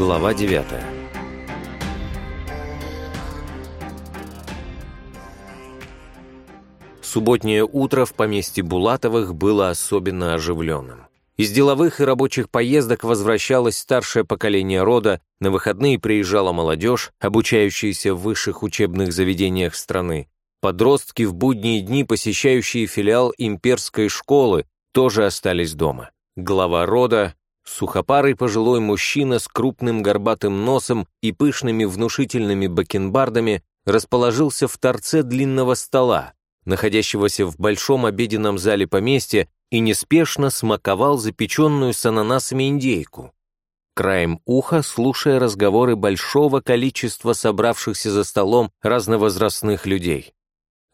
Глава 9 Субботнее утро в поместье Булатовых было особенно оживленным. Из деловых и рабочих поездок возвращалось старшее поколение рода, на выходные приезжала молодежь, обучающаяся в высших учебных заведениях страны. Подростки в будние дни, посещающие филиал имперской школы, тоже остались дома. Глава рода, сухопарый пожилой мужчина с крупным горбатым носом и пышными внушительными бакенбардами, расположился в торце длинного стола, находящегося в большом обеденном зале поместья, и неспешно смаковал запеченную с ананасами индейку. Краем уха, слушая разговоры большого количества собравшихся за столом разновозрастных людей.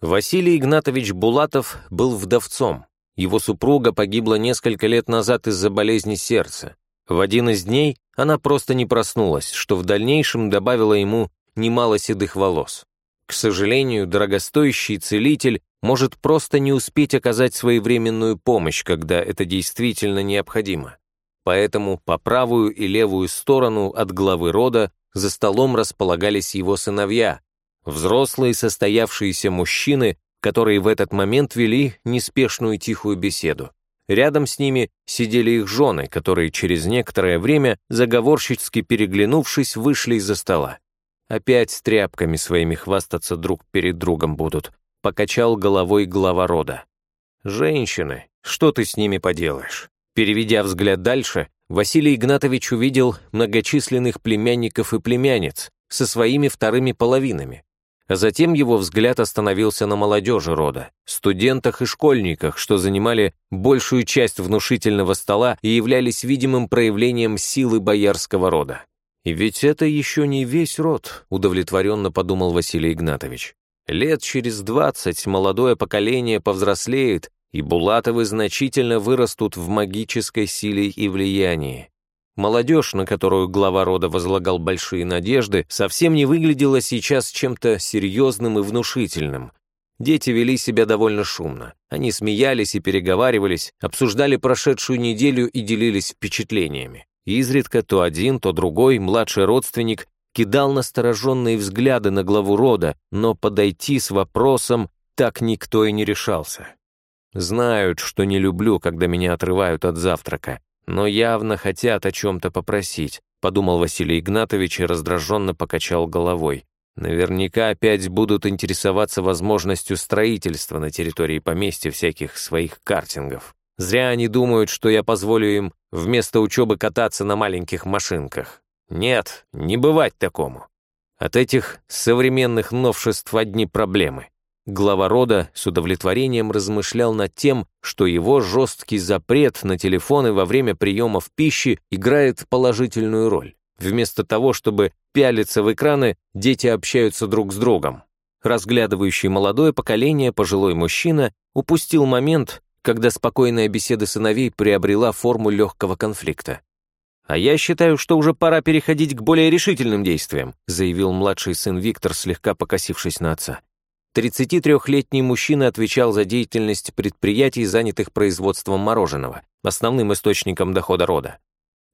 Василий Игнатович Булатов был вдовцом. Его супруга погибла несколько лет назад из-за болезни сердца. В один из дней она просто не проснулась, что в дальнейшем добавило ему немало седых волос. К сожалению, дорогостоящий целитель может просто не успеть оказать своевременную помощь, когда это действительно необходимо. Поэтому по правую и левую сторону от главы рода за столом располагались его сыновья, взрослые состоявшиеся мужчины, которые в этот момент вели неспешную тихую беседу. Рядом с ними сидели их жены, которые через некоторое время, заговорщицки переглянувшись, вышли из-за стола. Опять с тряпками своими хвастаться друг перед другом будут, покачал головой глава рода. «Женщины, что ты с ними поделаешь?» Переведя взгляд дальше, Василий Игнатович увидел многочисленных племянников и племянниц со своими вторыми половинами. Затем его взгляд остановился на молодежи рода, студентах и школьниках, что занимали большую часть внушительного стола и являлись видимым проявлением силы боярского рода. «И ведь это еще не весь род», — удовлетворенно подумал Василий Игнатович. «Лет через двадцать молодое поколение повзрослеет, и Булатовы значительно вырастут в магической силе и влиянии. Молодежь, на которую глава рода возлагал большие надежды, совсем не выглядела сейчас чем-то серьезным и внушительным. Дети вели себя довольно шумно. Они смеялись и переговаривались, обсуждали прошедшую неделю и делились впечатлениями. Изредка то один, то другой младший родственник кидал настороженные взгляды на главу рода, но подойти с вопросом так никто и не решался. Знают, что не люблю, когда меня отрывают от завтрака, но явно хотят о чем-то попросить, подумал Василий Игнатович и раздраженно покачал головой. Наверняка опять будут интересоваться возможностью строительства на территории поместья всяких своих картингов. Зря они думают, что я позволю им вместо учебы кататься на маленьких машинках. Нет, не бывать такому. От этих современных новшеств одни проблемы. Глава рода с удовлетворением размышлял над тем, что его жесткий запрет на телефоны во время приемов пищи играет положительную роль. Вместо того, чтобы пялиться в экраны, дети общаются друг с другом. Разглядывающий молодое поколение пожилой мужчина упустил момент, когда спокойная беседа сыновей приобрела форму легкого конфликта. «А я считаю, что уже пора переходить к более решительным действиям», заявил младший сын Виктор, слегка покосившись на отца. 33-летний мужчина отвечал за деятельность предприятий, занятых производством мороженого, основным источником дохода рода.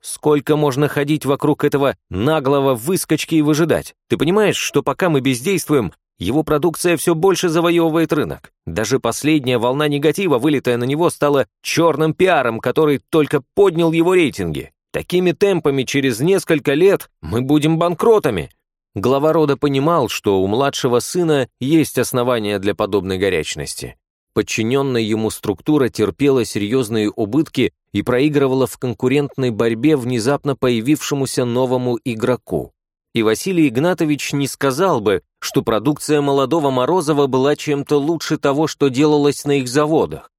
Сколько можно ходить вокруг этого наглого выскочки и выжидать? Ты понимаешь, что пока мы бездействуем, его продукция все больше завоевывает рынок. Даже последняя волна негатива, вылитая на него, стала черным пиаром, который только поднял его рейтинги. Такими темпами через несколько лет мы будем банкротами. Глава рода понимал, что у младшего сына есть основания для подобной горячности. Подчиненная ему структура терпела серьезные убытки и проигрывала в конкурентной борьбе внезапно появившемуся новому игроку и Василий Игнатович не сказал бы, что продукция молодого Морозова была чем-то лучше того, что делалось на их заводах.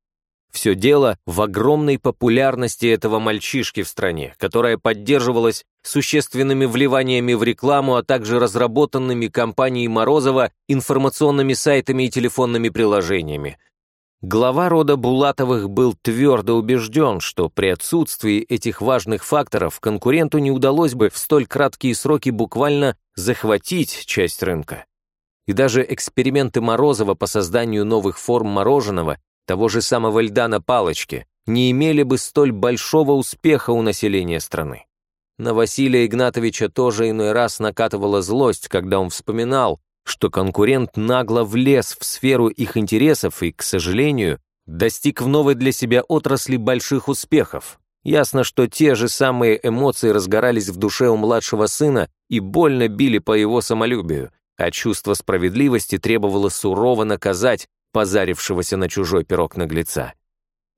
Все дело в огромной популярности этого мальчишки в стране, которая поддерживалась существенными вливаниями в рекламу, а также разработанными компанией Морозова информационными сайтами и телефонными приложениями, Глава рода Булатовых был твердо убежден, что при отсутствии этих важных факторов конкуренту не удалось бы в столь краткие сроки буквально захватить часть рынка. И даже эксперименты Морозова по созданию новых форм мороженого, того же самого льда на палочке, не имели бы столь большого успеха у населения страны. На Василия Игнатовича тоже иной раз накатывала злость, когда он вспоминал, что конкурент нагло влез в сферу их интересов и, к сожалению, достиг в новой для себя отрасли больших успехов. Ясно, что те же самые эмоции разгорались в душе у младшего сына и больно били по его самолюбию, а чувство справедливости требовало сурово наказать позарившегося на чужой пирог наглеца.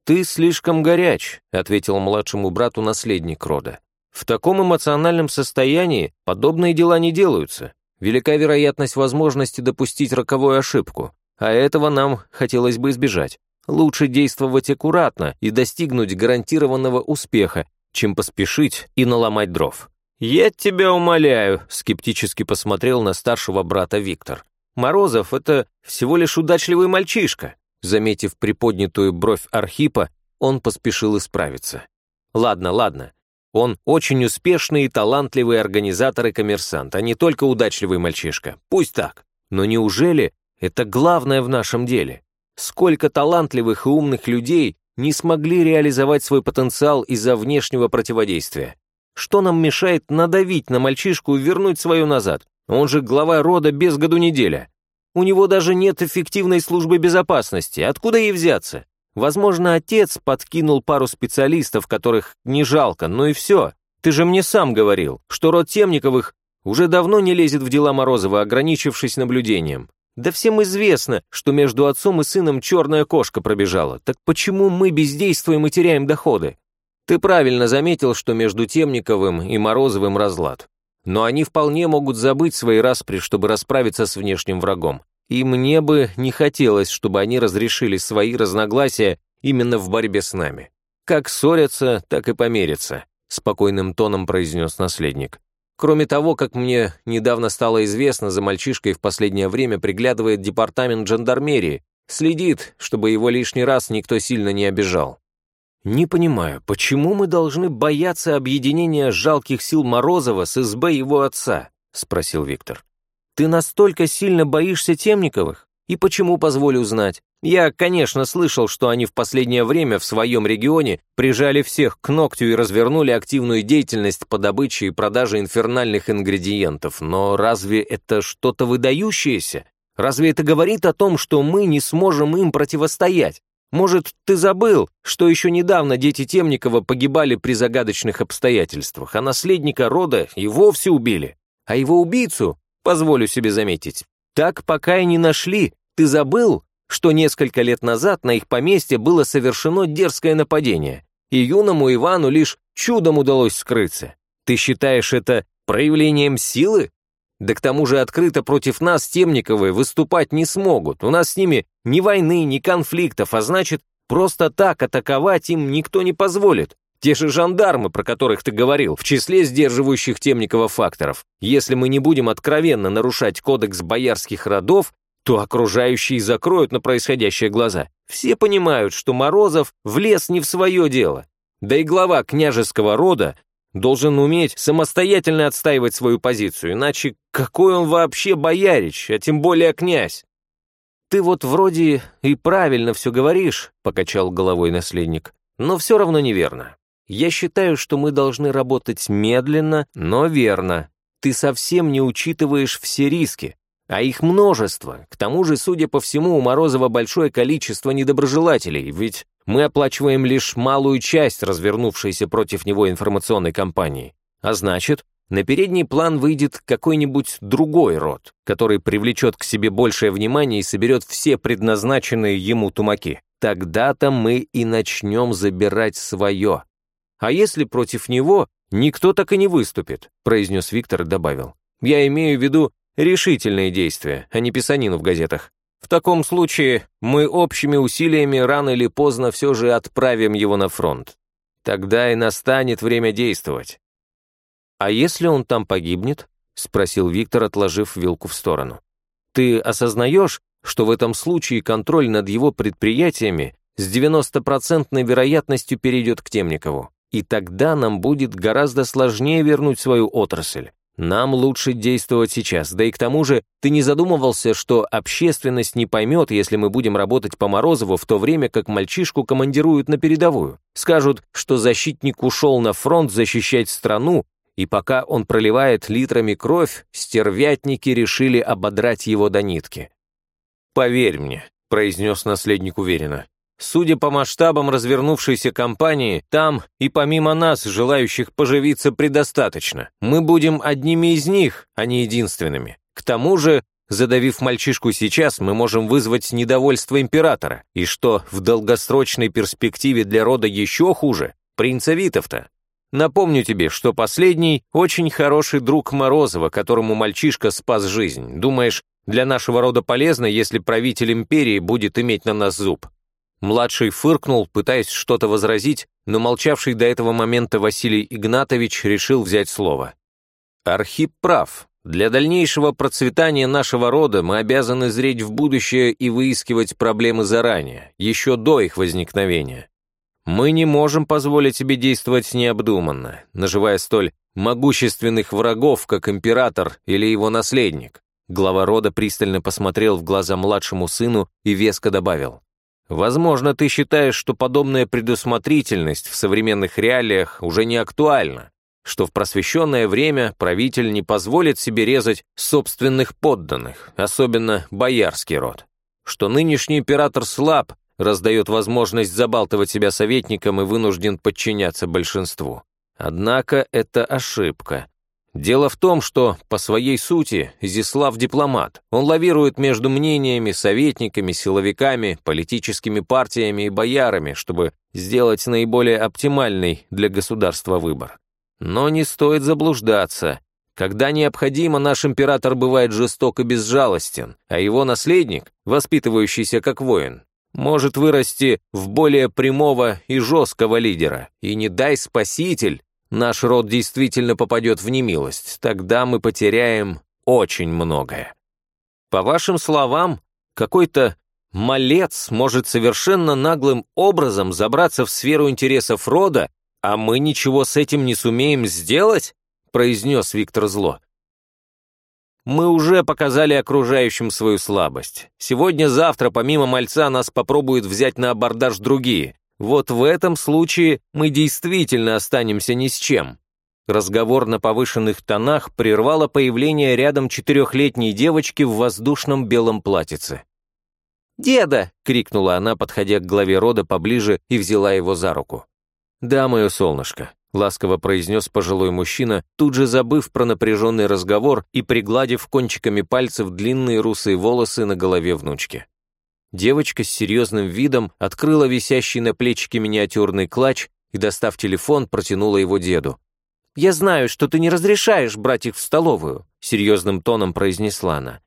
«Ты слишком горяч», — ответил младшему брату наследник рода. «В таком эмоциональном состоянии подобные дела не делаются. Велика вероятность возможности допустить роковую ошибку, а этого нам хотелось бы избежать. Лучше действовать аккуратно и достигнуть гарантированного успеха, чем поспешить и наломать дров. «Я тебя умоляю», — скептически посмотрел на старшего брата Виктор. «Морозов — это всего лишь удачливый мальчишка». Заметив приподнятую бровь Архипа, он поспешил исправиться. «Ладно, ладно. Он очень успешный и талантливый организатор и коммерсант, а не только удачливый мальчишка. Пусть так. Но неужели это главное в нашем деле? Сколько талантливых и умных людей не смогли реализовать свой потенциал из-за внешнего противодействия? Что нам мешает надавить на мальчишку и вернуть свое назад? Он же глава рода без году неделя. У него даже нет эффективной службы безопасности. Откуда ей взяться? Возможно, отец подкинул пару специалистов, которых не жалко, но и все. Ты же мне сам говорил, что род Темниковых уже давно не лезет в дела Морозова, ограничившись наблюдением. Да всем известно, что между отцом и сыном черная кошка пробежала. Так почему мы бездействуем и теряем доходы? Ты правильно заметил, что между Темниковым и Морозовым разлад. Но они вполне могут забыть свои распри, чтобы расправиться с внешним врагом. И мне бы не хотелось, чтобы они разрешили свои разногласия именно в борьбе с нами. Как ссорятся, так и померятся, спокойным тоном произнес наследник. Кроме того, как мне недавно стало известно, за мальчишкой в последнее время приглядывает департамент жандармерии, следит, чтобы его лишний раз никто сильно не обижал. «Не понимаю, почему мы должны бояться объединения жалких сил Морозова с СБ его отца?» — спросил Виктор. «Ты настолько сильно боишься Темниковых? И почему, позволю узнать? Я, конечно, слышал, что они в последнее время в своем регионе прижали всех к ногтю и развернули активную деятельность по добыче и продаже инфернальных ингредиентов, но разве это что-то выдающееся? Разве это говорит о том, что мы не сможем им противостоять? Может, ты забыл, что еще недавно дети Темникова погибали при загадочных обстоятельствах, а наследника рода и вовсе убили? А его убийцу, позволю себе заметить, так пока и не нашли. Ты забыл, что несколько лет назад на их поместье было совершено дерзкое нападение, и юному Ивану лишь чудом удалось скрыться. Ты считаешь это проявлением силы? Да к тому же открыто против нас Темниковы выступать не смогут, у нас с ними ни войны, ни конфликтов, а значит, просто так атаковать им никто не позволит. Те же жандармы, про которых ты говорил, в числе сдерживающих Темникова факторов. Если мы не будем откровенно нарушать кодекс боярских родов, то окружающие закроют на происходящее глаза. Все понимают, что Морозов влез не в свое дело. Да и глава княжеского рода должен уметь самостоятельно отстаивать свою позицию, иначе какой он вообще боярич, а тем более князь? «Ты вот вроде и правильно все говоришь», — покачал головой наследник, «но все равно неверно. Я считаю, что мы должны работать медленно, но верно. Ты совсем не учитываешь все риски. А их множество. К тому же, судя по всему, у Морозова большое количество недоброжелателей, ведь мы оплачиваем лишь малую часть развернувшейся против него информационной кампании. А значит, на передний план выйдет какой-нибудь другой род, который привлечет к себе большее внимание и соберет все предназначенные ему тумаки. Тогда-то мы и начнем забирать свое. А если против него никто так и не выступит, произнес Виктор и добавил. Я имею в виду решительные действия, а не писанину в газетах. В таком случае мы общими усилиями рано или поздно все же отправим его на фронт. Тогда и настанет время действовать. «А если он там погибнет?» — спросил Виктор, отложив вилку в сторону. «Ты осознаешь, что в этом случае контроль над его предприятиями с 90% вероятностью перейдет к Темникову, и тогда нам будет гораздо сложнее вернуть свою отрасль. Нам лучше действовать сейчас, да и к тому же ты не задумывался, что общественность не поймет, если мы будем работать по Морозову в то время, как мальчишку командируют на передовую. Скажут, что защитник ушел на фронт защищать страну и пока он проливает литрами кровь, стервятники решили ободрать его до нитки. «Поверь мне», — произнес наследник уверенно, Судя по масштабам развернувшейся кампании, там и помимо нас, желающих поживиться, предостаточно. Мы будем одними из них, а не единственными. К тому же, задавив мальчишку сейчас, мы можем вызвать недовольство императора. И что в долгосрочной перспективе для рода еще хуже, принца Витовта. Напомню тебе, что последний – очень хороший друг Морозова, которому мальчишка спас жизнь. Думаешь, для нашего рода полезно, если правитель империи будет иметь на нас зуб? Младший фыркнул, пытаясь что-то возразить, но молчавший до этого момента Василий Игнатович решил взять слово. «Архип прав. Для дальнейшего процветания нашего рода мы обязаны зреть в будущее и выискивать проблемы заранее, еще до их возникновения. Мы не можем позволить себе действовать необдуманно, наживая столь могущественных врагов, как император или его наследник». Глава рода пристально посмотрел в глаза младшему сыну и веско добавил. Возможно, ты считаешь, что подобная предусмотрительность в современных реалиях уже не актуальна, что в просвещенное время правитель не позволит себе резать собственных подданных, особенно боярский род, что нынешний император слаб, раздает возможность забалтывать себя советником и вынужден подчиняться большинству. Однако это ошибка. Дело в том, что, по своей сути, Изислав дипломат. Он лавирует между мнениями, советниками, силовиками, политическими партиями и боярами, чтобы сделать наиболее оптимальный для государства выбор. Но не стоит заблуждаться. Когда необходимо, наш император бывает жесток и безжалостен, а его наследник, воспитывающийся как воин, может вырасти в более прямого и жесткого лидера. И не дай спаситель, наш род действительно попадет в немилость, тогда мы потеряем очень многое. По вашим словам, какой-то малец может совершенно наглым образом забраться в сферу интересов рода, а мы ничего с этим не сумеем сделать?» произнес Виктор зло. «Мы уже показали окружающим свою слабость. Сегодня-завтра, помимо мальца, нас попробуют взять на абордаж другие. Вот в этом случае мы действительно останемся ни с чем. Разговор на повышенных тонах прервало появление рядом четырехлетней девочки в воздушном белом платьице. «Деда!» — крикнула она, подходя к главе рода поближе и взяла его за руку. «Да, мое солнышко», — ласково произнес пожилой мужчина, тут же забыв про напряженный разговор и пригладив кончиками пальцев длинные русые волосы на голове внучки. Девочка с серьезным видом открыла висящий на плечике миниатюрный клатч и, достав телефон, протянула его деду. «Я знаю, что ты не разрешаешь брать их в столовую», серьезным тоном произнесла она.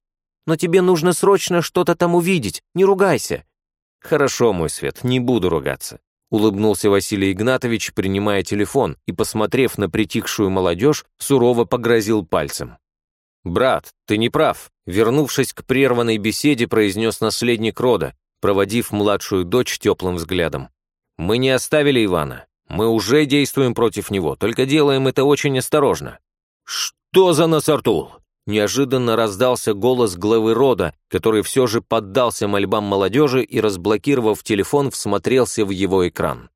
«Но тебе нужно срочно что-то там увидеть, не ругайся». «Хорошо, мой свет, не буду ругаться», улыбнулся Василий Игнатович, принимая телефон и, посмотрев на притихшую молодежь, сурово погрозил пальцем. «Брат, ты не прав», вернувшись к прерванной беседе, произнес наследник рода, проводив младшую дочь теплым взглядом. «Мы не оставили Ивана. Мы уже действуем против него, только делаем это очень осторожно». «Что за насортул?» Неожиданно раздался голос главы рода, который все же поддался мольбам молодежи и, разблокировав телефон, всмотрелся в его экран.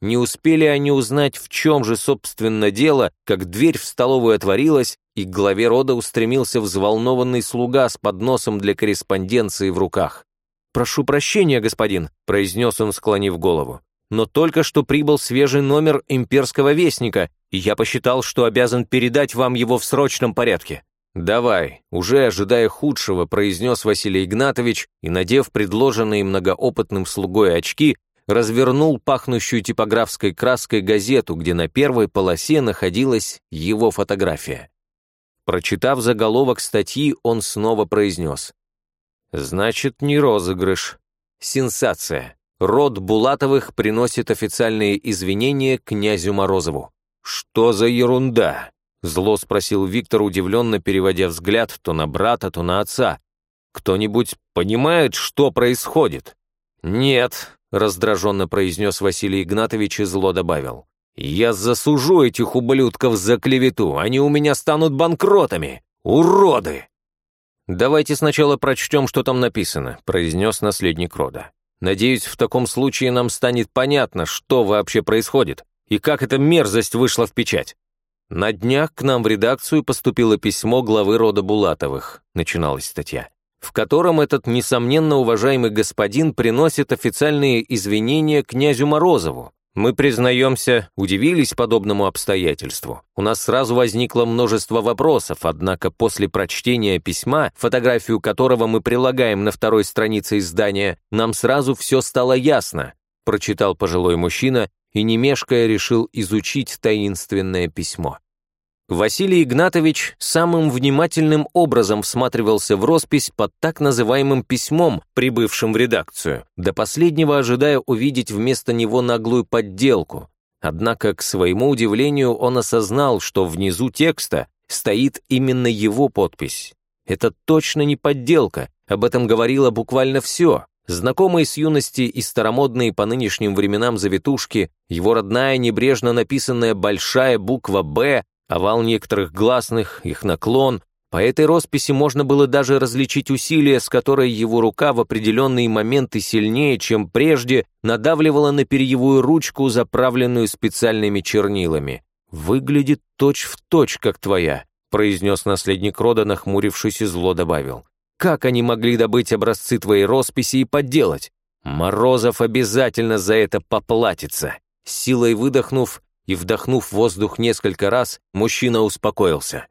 Не успели они узнать, в чем же, собственно, дело, как дверь в столовую отворилась, и к главе рода устремился взволнованный слуга с подносом для корреспонденции в руках. «Прошу прощения, господин», — произнес он, склонив голову. «Но только что прибыл свежий номер имперского вестника, и я посчитал, что обязан передать вам его в срочном порядке». «Давай», уже ожидая худшего, произнес Василий Игнатович и, надев предложенные многоопытным слугой очки, развернул пахнущую типографской краской газету, где на первой полосе находилась его фотография. Прочитав заголовок статьи, он снова произнес. «Значит, не розыгрыш. Сенсация. Род Булатовых приносит официальные извинения князю Морозову». «Что за ерунда?» Зло спросил Виктор, удивленно переводя взгляд то на брата, то на отца. «Кто-нибудь понимает, что происходит?» «Нет», — раздраженно произнес Василий Игнатович и зло добавил. «Я засужу этих ублюдков за клевету, они у меня станут банкротами! Уроды!» «Давайте сначала прочтем, что там написано», — произнес наследник рода. «Надеюсь, в таком случае нам станет понятно, что вообще происходит и как эта мерзость вышла в печать». «На днях к нам в редакцию поступило письмо главы рода Булатовых», начиналась статья, в котором этот, несомненно, уважаемый господин приносит официальные извинения князю Морозову. Мы, признаемся, удивились подобному обстоятельству. У нас сразу возникло множество вопросов, однако после прочтения письма, фотографию которого мы прилагаем на второй странице издания, нам сразу все стало ясно, прочитал пожилой мужчина и, не мешкая, решил изучить таинственное письмо. Василий Игнатович самым внимательным образом всматривался в роспись под так называемым письмом, прибывшим в редакцию, до последнего ожидая увидеть вместо него наглую подделку. Однако, к своему удивлению, он осознал, что внизу текста стоит именно его подпись. Это точно не подделка, об этом говорило буквально все. Знакомые с юности и старомодные по нынешним временам завитушки, его родная небрежно написанная большая буква «Б», овал некоторых гласных, их наклон. По этой росписи можно было даже различить усилие, с которой его рука в определенные моменты сильнее, чем прежде, надавливала на перьевую ручку, заправленную специальными чернилами. «Выглядит точь-в-точь, точь, как твоя», произнес наследник рода, нахмурившись и зло добавил. Как они могли добыть образцы твоей росписи и подделать? Морозов обязательно за это поплатится. Силой выдохнув и вдохнув воздух несколько раз, мужчина успокоился.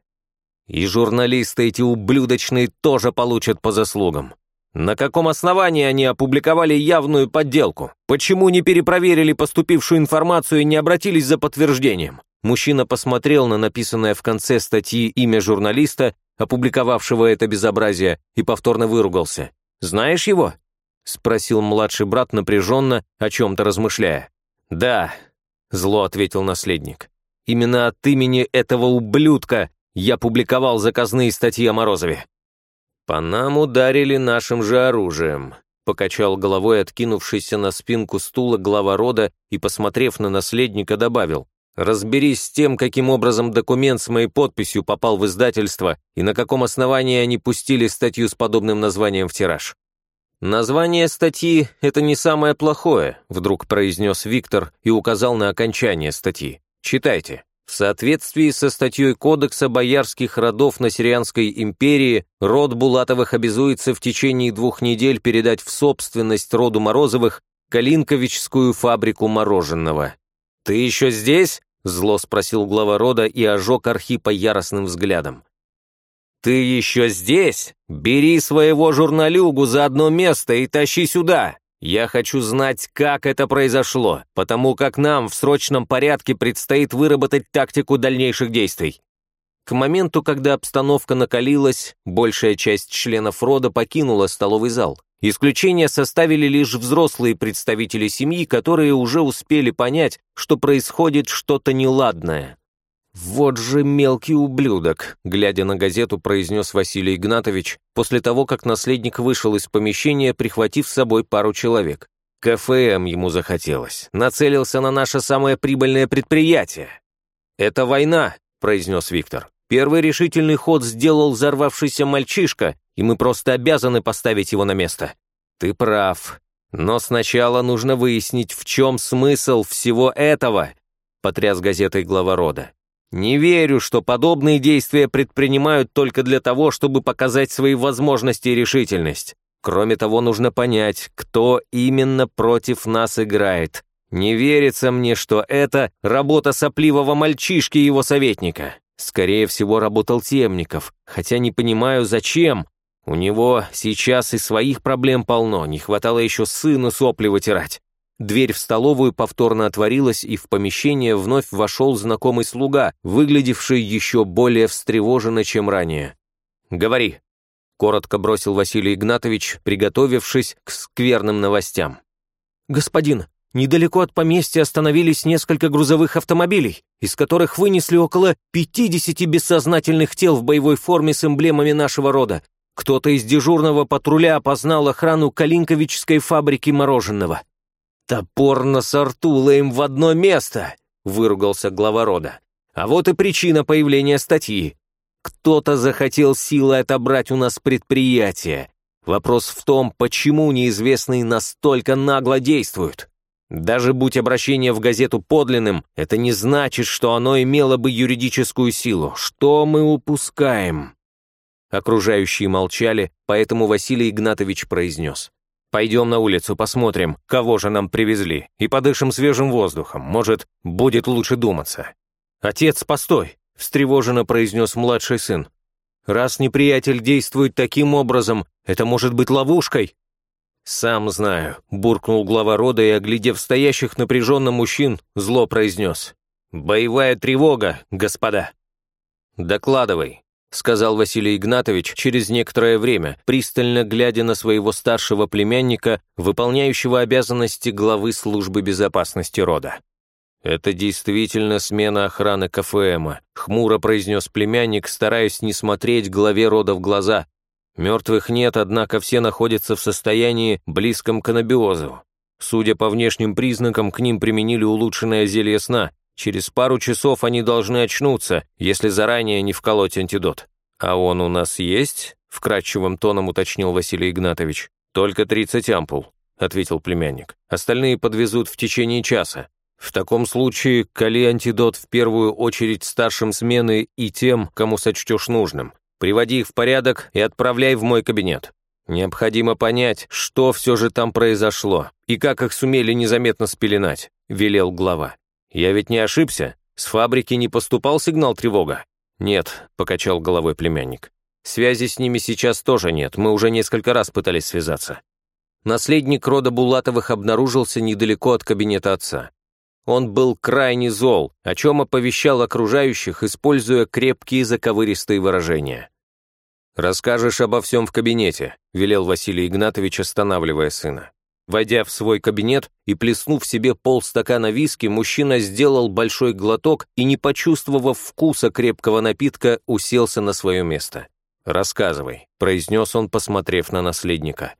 И журналисты эти ублюдочные тоже получат по заслугам. На каком основании они опубликовали явную подделку? Почему не перепроверили поступившую информацию и не обратились за подтверждением? Мужчина посмотрел на написанное в конце статьи имя журналиста опубликовавшего это безобразие, и повторно выругался. «Знаешь его?» — спросил младший брат напряженно, о чем-то размышляя. «Да», — зло ответил наследник. «Именно от имени этого ублюдка я публиковал заказные статьи о Морозове». «По нам ударили нашим же оружием», — покачал головой откинувшийся на спинку стула глава рода и, посмотрев на наследника, добавил. Разберись с тем, каким образом документ с моей подписью попал в издательство и на каком основании они пустили статью с подобным названием в тираж. «Название статьи — это не самое плохое», — вдруг произнес Виктор и указал на окончание статьи. «Читайте». В соответствии со статьей Кодекса боярских родов на Сирианской империи, род Булатовых обязуется в течение двух недель передать в собственность роду Морозовых Калинковичскую фабрику мороженого. «Ты еще здесь?» Зло спросил глава рода и ожег Архипа яростным взглядом. «Ты еще здесь? Бери своего журналюгу за одно место и тащи сюда. Я хочу знать, как это произошло, потому как нам в срочном порядке предстоит выработать тактику дальнейших действий». К моменту, когда обстановка накалилась, большая часть членов рода покинула столовый зал. Исключение составили лишь взрослые представители семьи, которые уже успели понять, что происходит что-то неладное. «Вот же мелкий ублюдок», — глядя на газету, произнес Василий Игнатович, после того, как наследник вышел из помещения, прихватив с собой пару человек. КФМ ему захотелось. Нацелился на наше самое прибыльное предприятие. «Это война», — произнес Виктор. «Первый решительный ход сделал взорвавшийся мальчишка, и мы просто обязаны поставить его на место. Ты прав. Но сначала нужно выяснить, в чем смысл всего этого, потряс газетой глава рода. Не верю, что подобные действия предпринимают только для того, чтобы показать свои возможности и решительность. Кроме того, нужно понять, кто именно против нас играет. Не верится мне, что это работа сопливого мальчишки и его советника. Скорее всего, работал Темников, хотя не понимаю, зачем. У него сейчас и своих проблем полно, не хватало еще сыну сопли вытирать. Дверь в столовую повторно отворилась, и в помещение вновь вошел знакомый слуга, выглядевший еще более встревоженно, чем ранее. «Говори», — коротко бросил Василий Игнатович, приготовившись к скверным новостям. «Господин, недалеко от поместья остановились несколько грузовых автомобилей, из которых вынесли около 50 бессознательных тел в боевой форме с эмблемами нашего рода. Кто-то из дежурного патруля опознал охрану Калинковичской фабрики мороженого. «Топор насортула им в одно место!» — выругался глава рода. «А вот и причина появления статьи. Кто-то захотел силой отобрать у нас предприятие. Вопрос в том, почему неизвестные настолько нагло действуют. Даже будь обращение в газету подлинным, это не значит, что оно имело бы юридическую силу. Что мы упускаем?» Окружающие молчали, поэтому Василий Игнатович произнес. «Пойдем на улицу, посмотрим, кого же нам привезли, и подышим свежим воздухом. Может, будет лучше думаться». «Отец, постой!» — встревоженно произнес младший сын. «Раз неприятель действует таким образом, это может быть ловушкой». «Сам знаю», — буркнул глава рода и, оглядев стоящих напряженно мужчин, зло произнес. «Боевая тревога, господа». «Докладывай», — сказал Василий Игнатович через некоторое время, пристально глядя на своего старшего племянника, выполняющего обязанности главы службы безопасности рода. «Это действительно смена охраны КФМа», — хмуро произнес племянник, стараясь не смотреть главе рода в глаза. «Мертвых нет, однако все находятся в состоянии, близком к анабиозу. Судя по внешним признакам, к ним применили улучшенное зелье сна, Через пару часов они должны очнуться, если заранее не вколоть антидот. А он у нас есть? Вкрадчивым тоном уточнил Василий Игнатович. Только 30 ампул, ответил племянник. Остальные подвезут в течение часа. В таком случае кали антидот в первую очередь старшим смены и тем, кому сочтешь нужным. Приводи их в порядок и отправляй в мой кабинет. Необходимо понять, что все же там произошло и как их сумели незаметно спеленать», — велел глава. «Я ведь не ошибся? С фабрики не поступал сигнал тревога?» «Нет», — покачал головой племянник. «Связи с ними сейчас тоже нет, мы уже несколько раз пытались связаться». Наследник рода Булатовых обнаружился недалеко от кабинета отца. Он был крайне зол, о чем оповещал окружающих, используя крепкие заковыристые выражения. «Расскажешь обо всем в кабинете», — велел Василий Игнатович, останавливая сына. Войдя в свой кабинет и плеснув себе полстакана виски, мужчина сделал большой глоток и, не почувствовав вкуса крепкого напитка, уселся на свое место. «Рассказывай», — произнес он, посмотрев на наследника.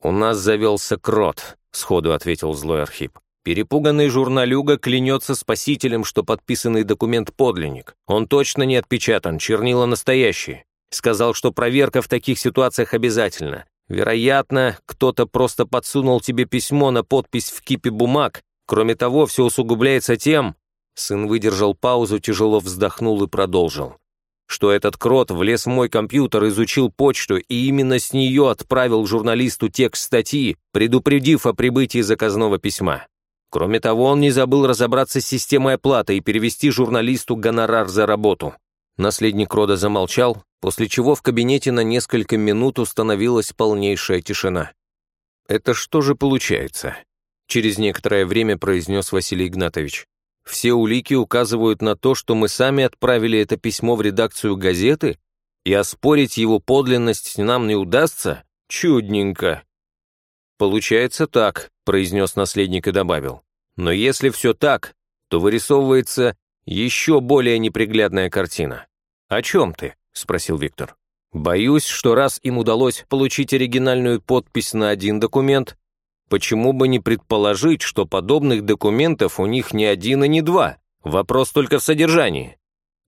«У нас завелся крот», — сходу ответил злой Архип. Перепуганный журналюга клянется спасителем, что подписанный документ подлинник. Он точно не отпечатан, чернила настоящие. Сказал, что проверка в таких ситуациях обязательна. Вероятно, кто-то просто подсунул тебе письмо на подпись в кипе бумаг. Кроме того, все усугубляется тем...» Сын выдержал паузу, тяжело вздохнул и продолжил. «Что этот крот влез в мой компьютер, изучил почту и именно с нее отправил журналисту текст статьи, предупредив о прибытии заказного письма. Кроме того, он не забыл разобраться с системой оплаты и перевести журналисту гонорар за работу. Наследник рода замолчал, после чего в кабинете на несколько минут установилась полнейшая тишина. «Это что же получается?» Через некоторое время произнес Василий Игнатович. «Все улики указывают на то, что мы сами отправили это письмо в редакцию газеты, и оспорить его подлинность нам не удастся? Чудненько!» «Получается так», — произнес наследник и добавил. «Но если все так, то вырисовывается еще более неприглядная картина. «О чем ты?» — спросил Виктор. «Боюсь, что раз им удалось получить оригинальную подпись на один документ, почему бы не предположить, что подобных документов у них не один и не два? Вопрос только в содержании.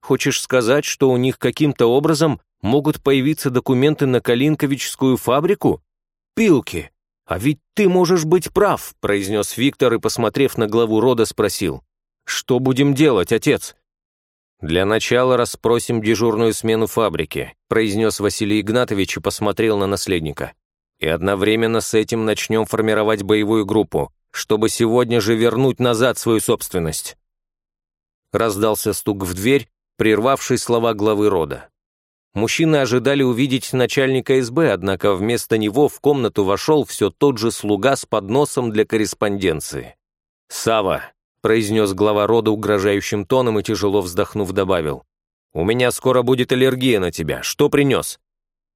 Хочешь сказать, что у них каким-то образом могут появиться документы на Калинковичскую фабрику? Пилки! А ведь ты можешь быть прав», — произнес Виктор и, посмотрев на главу рода, спросил. «Что будем делать, отец?» «Для начала расспросим дежурную смену фабрики», произнес Василий Игнатович и посмотрел на наследника. «И одновременно с этим начнем формировать боевую группу, чтобы сегодня же вернуть назад свою собственность». Раздался стук в дверь, прервавший слова главы рода. Мужчины ожидали увидеть начальника СБ, однако вместо него в комнату вошел все тот же слуга с подносом для корреспонденции. «Сава, произнес глава рода угрожающим тоном и тяжело вздохнув добавил. «У меня скоро будет аллергия на тебя. Что принес?»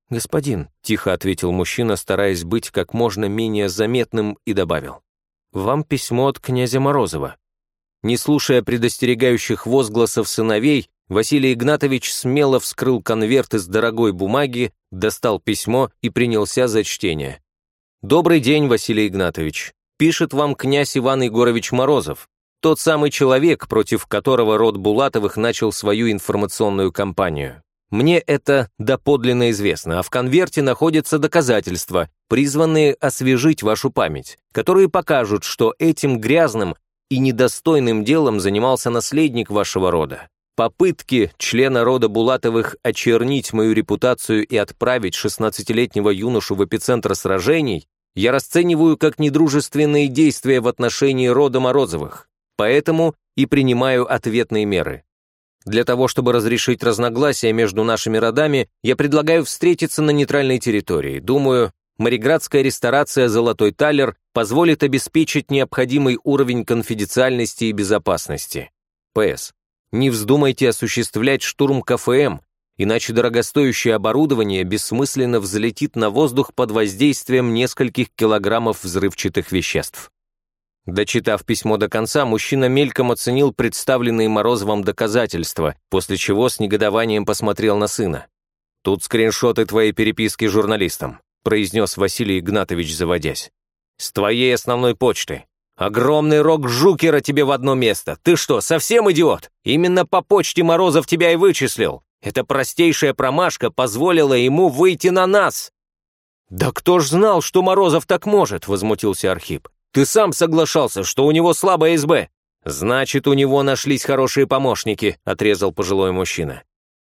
«Господин», — тихо ответил мужчина, стараясь быть как можно менее заметным, и добавил. «Вам письмо от князя Морозова». Не слушая предостерегающих возгласов сыновей, Василий Игнатович смело вскрыл конверт из дорогой бумаги, достал письмо и принялся за чтение. «Добрый день, Василий Игнатович. Пишет вам князь Иван Егорович Морозов. Тот самый человек, против которого род Булатовых начал свою информационную кампанию. Мне это доподлинно известно, а в конверте находятся доказательства, призванные освежить вашу память, которые покажут, что этим грязным и недостойным делом занимался наследник вашего рода. Попытки члена рода Булатовых очернить мою репутацию и отправить 16-летнего юношу в эпицентр сражений я расцениваю как недружественные действия в отношении рода Морозовых, поэтому и принимаю ответные меры. Для того, чтобы разрешить разногласия между нашими родами, я предлагаю встретиться на нейтральной территории. Думаю, Мариградская ресторация «Золотой талер» позволит обеспечить необходимый уровень конфиденциальности и безопасности. П.С. Не вздумайте осуществлять штурм КФМ, иначе дорогостоящее оборудование бессмысленно взлетит на воздух под воздействием нескольких килограммов взрывчатых веществ. Дочитав письмо до конца, мужчина мельком оценил представленные Морозовым доказательства, после чего с негодованием посмотрел на сына. «Тут скриншоты твоей переписки с журналистом», произнес Василий Игнатович, заводясь. «С твоей основной почты. Огромный рог Жукера тебе в одно место. Ты что, совсем идиот? Именно по почте Морозов тебя и вычислил. Эта простейшая промашка позволила ему выйти на нас. Да кто ж знал, что Морозов так может, возмутился Архип. Ты сам соглашался, что у него слабая СБ. Значит, у него нашлись хорошие помощники, отрезал пожилой мужчина.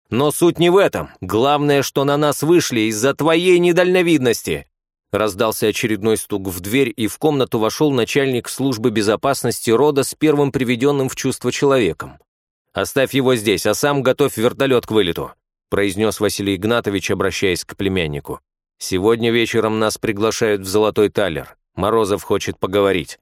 Но суть не в этом. Главное, что на нас вышли из-за твоей недальновидности. Раздался очередной стук в дверь, и в комнату вошел начальник службы безопасности рода с первым приведенным в чувство человеком. «Оставь его здесь, а сам готовь вертолет к вылету», произнес Василий Игнатович, обращаясь к племяннику. «Сегодня вечером нас приглашают в Золотой Талер. Морозов хочет поговорить».